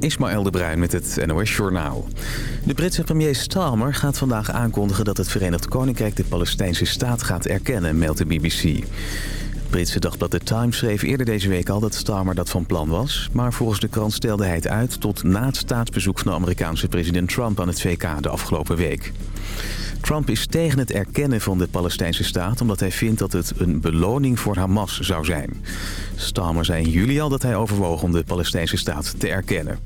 Ismaël de Bruin met het NOS Journaal. De Britse premier Starmer gaat vandaag aankondigen dat het Verenigd Koninkrijk de Palestijnse staat gaat erkennen, meldt de BBC. Britse dagblad The Times schreef eerder deze week al dat Starmer dat van plan was. Maar volgens de krant stelde hij het uit tot na het staatsbezoek van de Amerikaanse president Trump aan het VK de afgelopen week. Trump is tegen het erkennen van de Palestijnse staat... omdat hij vindt dat het een beloning voor Hamas zou zijn. Stammer zei in juli al dat hij overwoog om de Palestijnse staat te erkennen.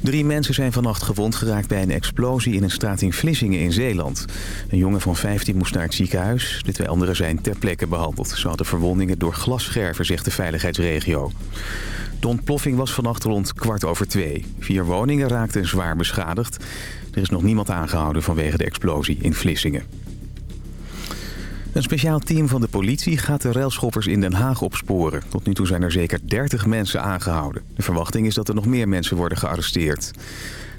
Drie mensen zijn vannacht gewond geraakt bij een explosie in een straat in Vlissingen in Zeeland. Een jongen van 15 moest naar het ziekenhuis. De twee anderen zijn ter plekke behandeld. Ze hadden verwondingen door glasscherven, zegt de veiligheidsregio. De ontploffing was vannacht rond kwart over twee. Vier woningen raakten zwaar beschadigd. Er is nog niemand aangehouden vanwege de explosie in Vlissingen. Een speciaal team van de politie gaat de railschoppers in Den Haag opsporen. Tot nu toe zijn er zeker 30 mensen aangehouden. De verwachting is dat er nog meer mensen worden gearresteerd.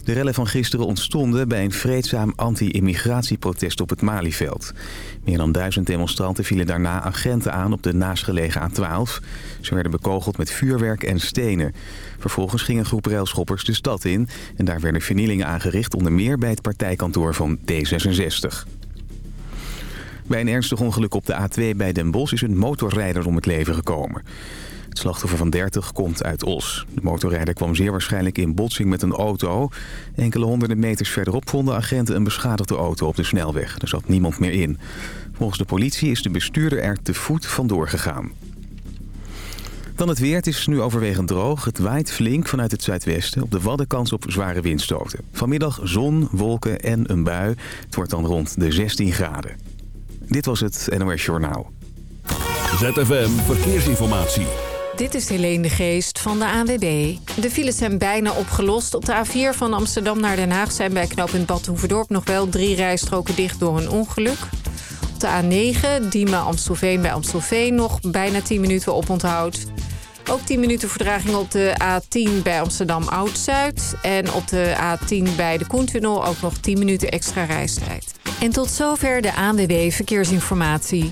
De rellen van gisteren ontstonden bij een vreedzaam anti-immigratieprotest op het Malieveld. Meer dan duizend demonstranten vielen daarna agenten aan op de naastgelegen A12. Ze werden bekogeld met vuurwerk en stenen. Vervolgens ging een groep railschoppers de stad in... en daar werden vernielingen aangericht onder meer bij het partijkantoor van D66. Bij een ernstig ongeluk op de A2 bij Den Bosch is een motorrijder om het leven gekomen. Het slachtoffer van 30 komt uit Os. De motorrijder kwam zeer waarschijnlijk in botsing met een auto. Enkele honderden meters verderop vonden agenten een beschadigde auto op de snelweg. Er zat niemand meer in. Volgens de politie is de bestuurder er te voet vandoor gegaan. Dan het weer. Het is nu overwegend droog. Het waait flink vanuit het zuidwesten. Op de Wadden kans op zware windstoten. Vanmiddag zon, wolken en een bui. Het wordt dan rond de 16 graden. Dit was het NOS Journaal. ZFM Verkeersinformatie. Dit is Helene de Geest van de ANWB. De files zijn bijna opgelost. Op de A4 van Amsterdam naar Den Haag zijn bij knooppunt Bad Hoeverdorp... nog wel drie rijstroken dicht door een ongeluk. Op de A9, Diemen-Amstelveen bij Amstelveen... nog bijna 10 minuten oponthoud. Ook 10 minuten verdraging op de A10 bij Amsterdam Oud-Zuid. En op de A10 bij de Koentunnel ook nog 10 minuten extra reistijd. En tot zover de ANWB Verkeersinformatie.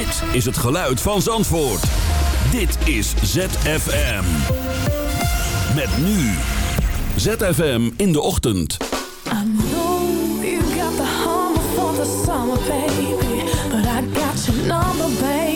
Dit is het geluid van Zandvoort. Dit is ZFM. Met nu. ZFM in de ochtend. I know you got the humble for the summer, baby. But I got your number, baby.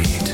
afraid.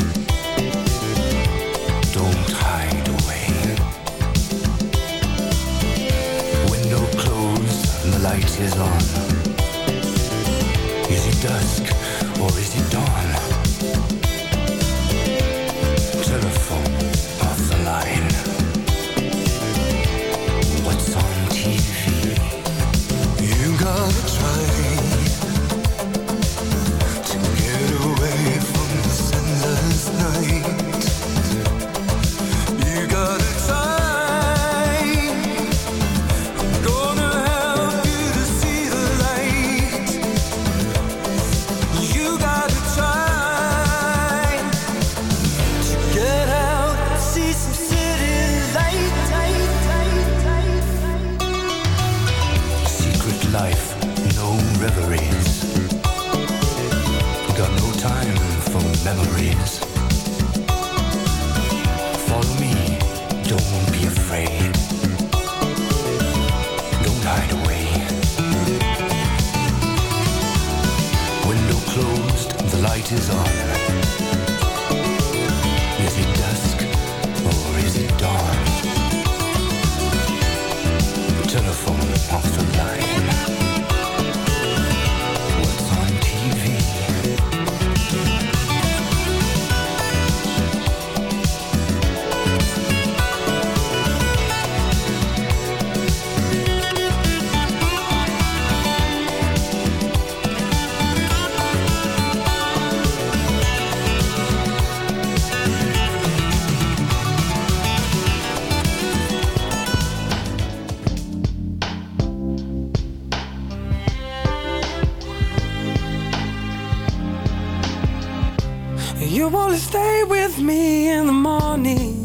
won't stay with me in the morning?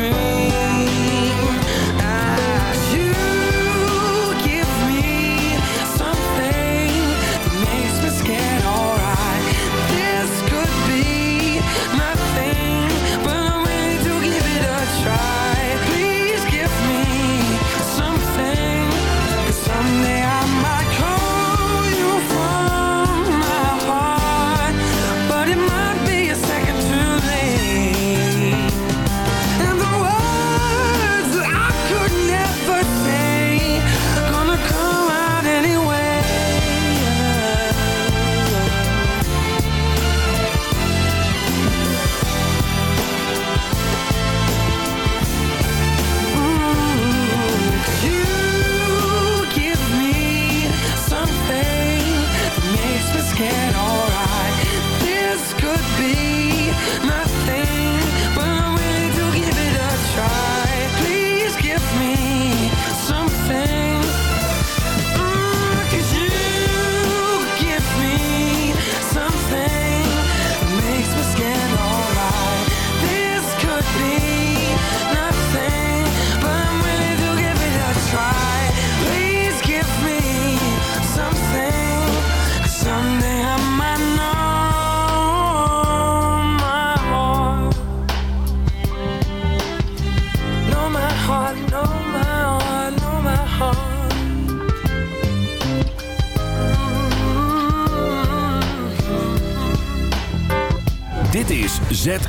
dream.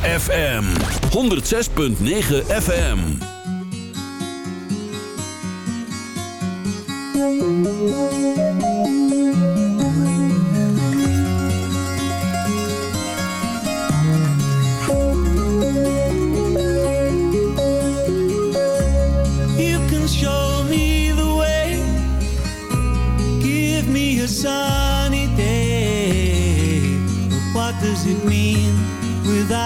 FM 106.9 FM. sunny day. What does it mean?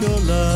your love.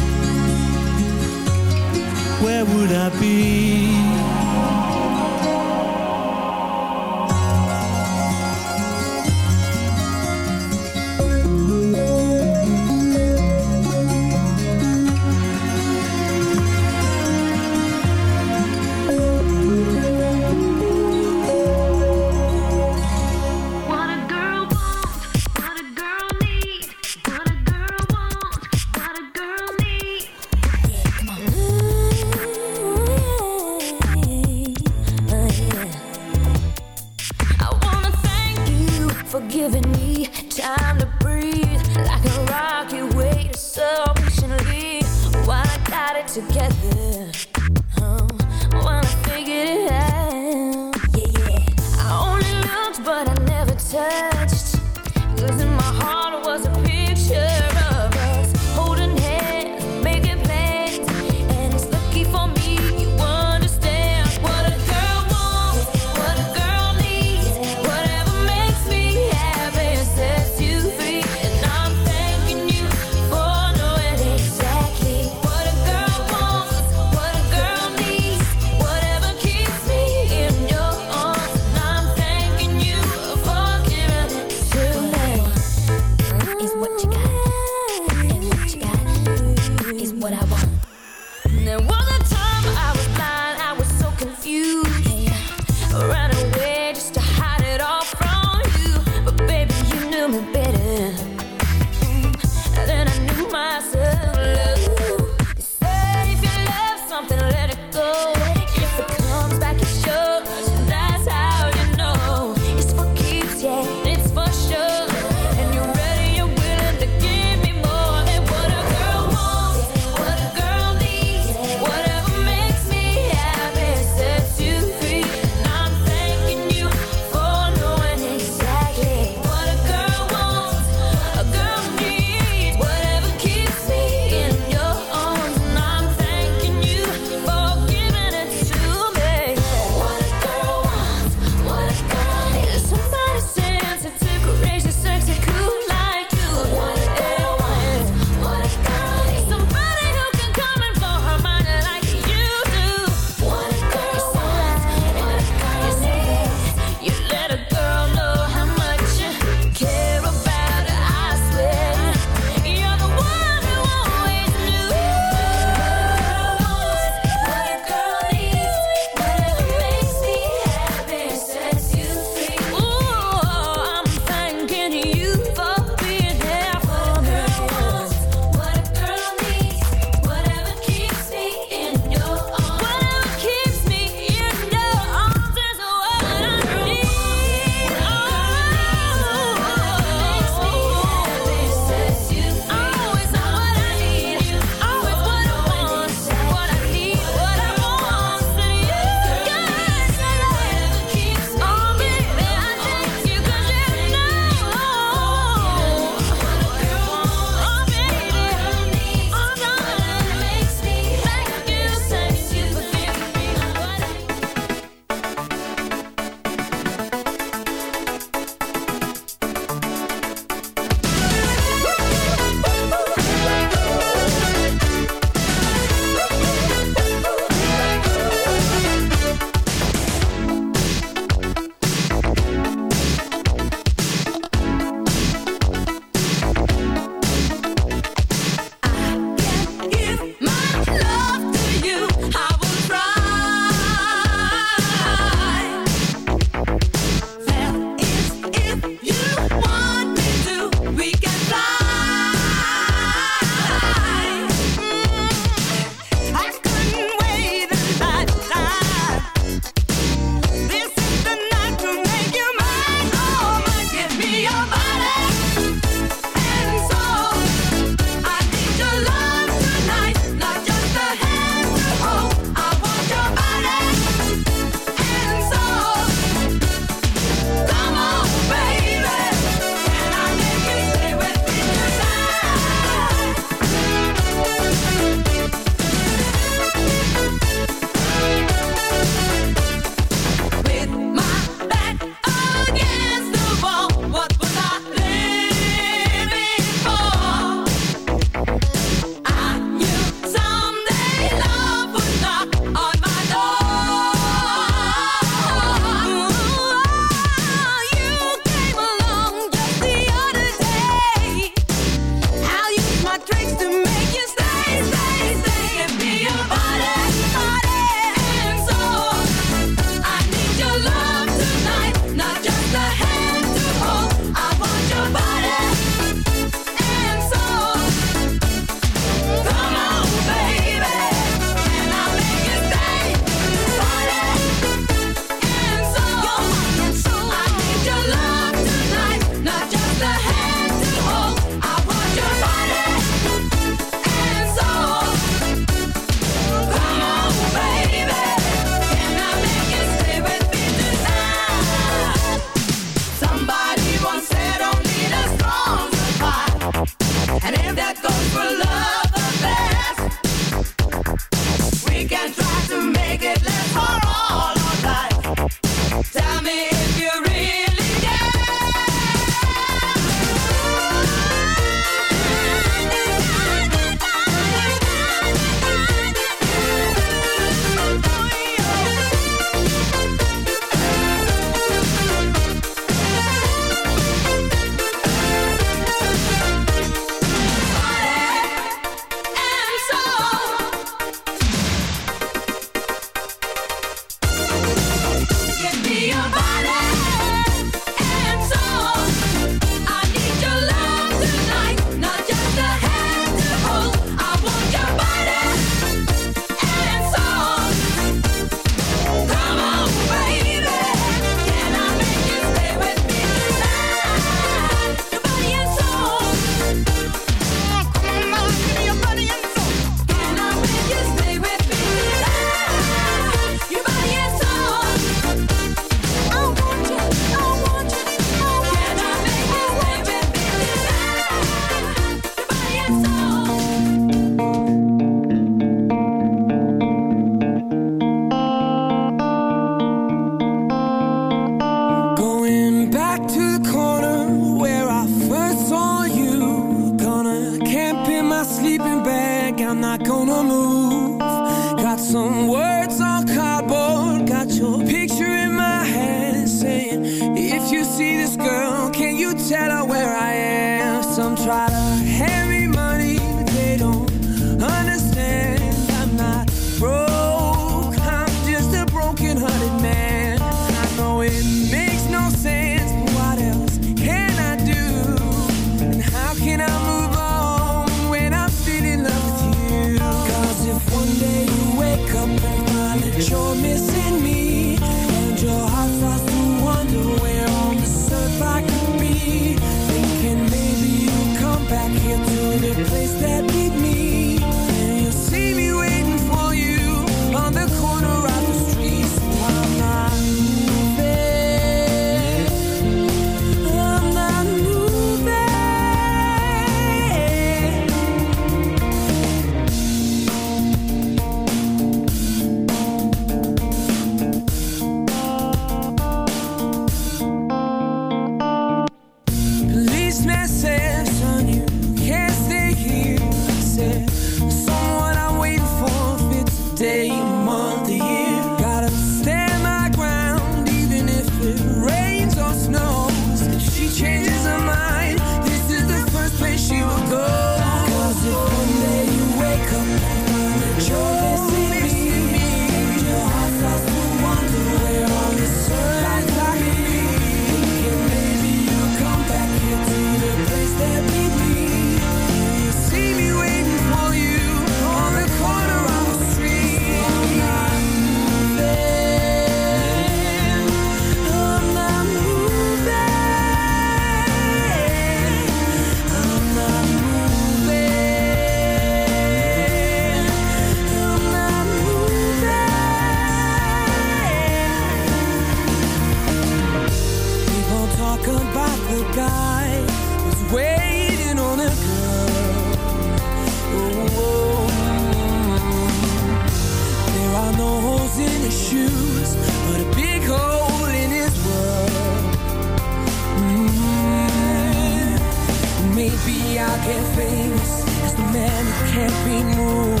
every move.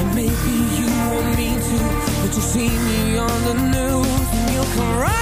And maybe you want me to, but you see me on the news and you'll come right.